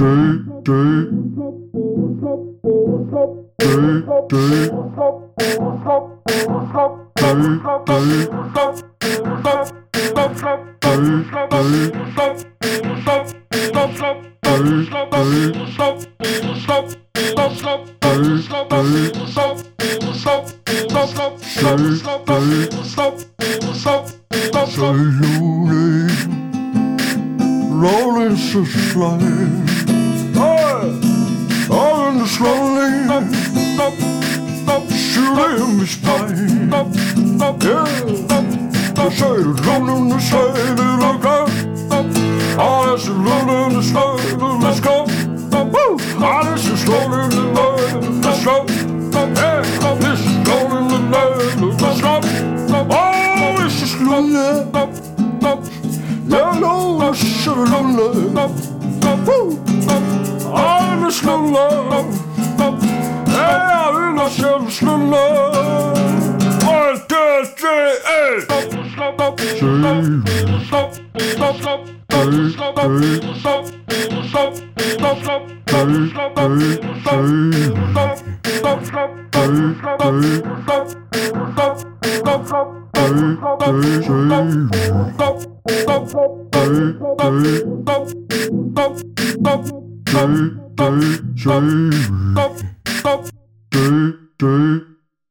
Rolling, rolling, rolling, slowly down my spine. Yeah, I say it's on the side of the up I said, on the the. I said, up this is going the night up. Oh, this is lonely. Yeah, up I'm so lonely. Ella vino. Jamie.